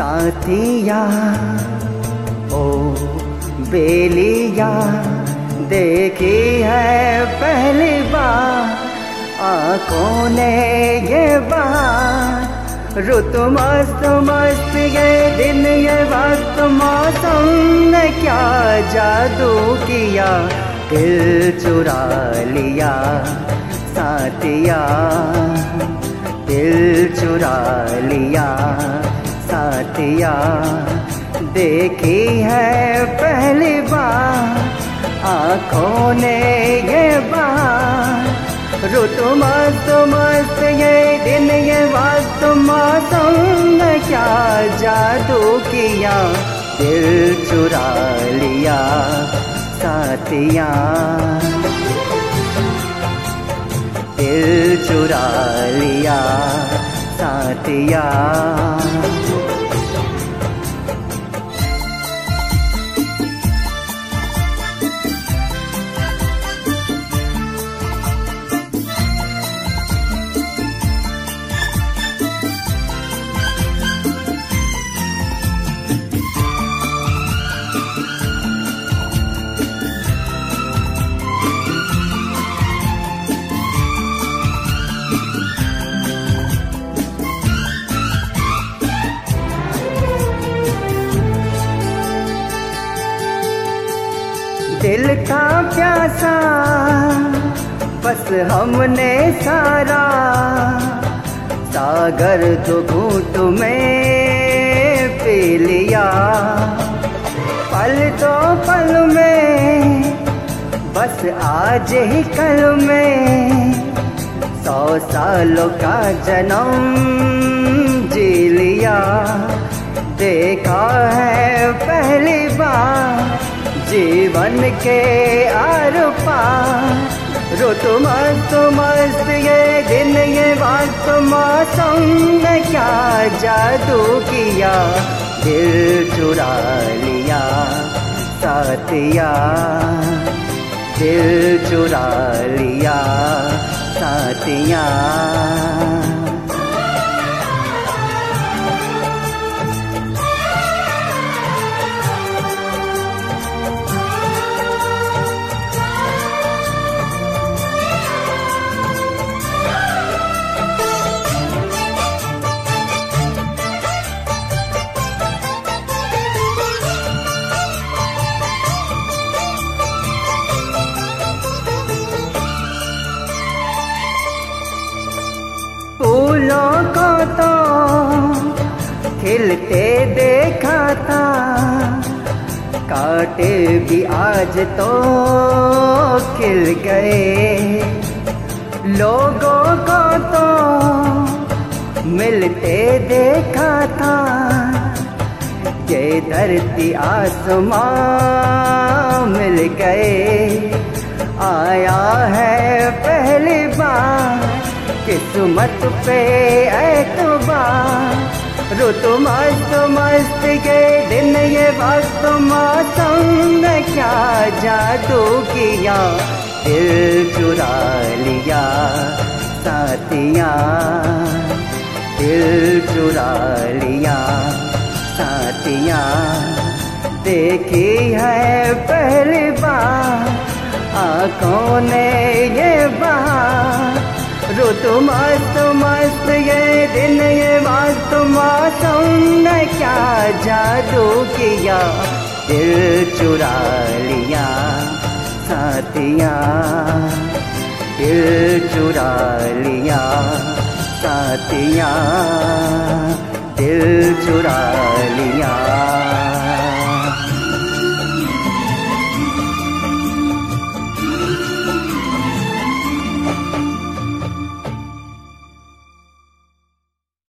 साथिया ओ बेलिया, देखी है पहली बार, आँखों ने ये बार रुत मस्त मस्त ये दिन, ये वक्त, मौसम ने क्या जादू किया, दिल चुरा लिया साथिया, दिल चुरा लिया। साथिया देखी है पहली बार। आँखों ने ये बार रुत मस्त ये दिन, ये वक्त, मौसम ने क्या जादू किया? दिल चुरा लिया साथिया दिल चुरा लिया साथिया प्यासा, बस हमने सारा। सागर तो घूट में पी लिया। पल तो पल में, बस आज ही कल में। सौ सालों का जन्म जी लिया। देखा जीवन के आर पार रुत मस्त ये दिन, ये वक्त मौसम ने क्या जादू किया? दिल चुरा लिया साथिया। दिल चुरा लिया साथिया। फूलों को तो खिलते देखा था, काटे भी आज तो खिल गए। लोगों को तो मिलते देखा था, ये धरती आसमां मिल गए। आया है किस्मत पे एतबार रुत मस्त मस्त के दिन ये वक्त मौसम क्या जादू किया? दिल चुरा लिया साथिया। दिल चुरा लिया साथिया। देखी है पहली बार आँखों ने ये बार रुत मस्त मस्त ये दिन, ये वक्त मौसम ने क्या जादू किया? दिल चुरा लिया साथिया, दिल चुरा लिया साथिया, दिल चुरा लिया।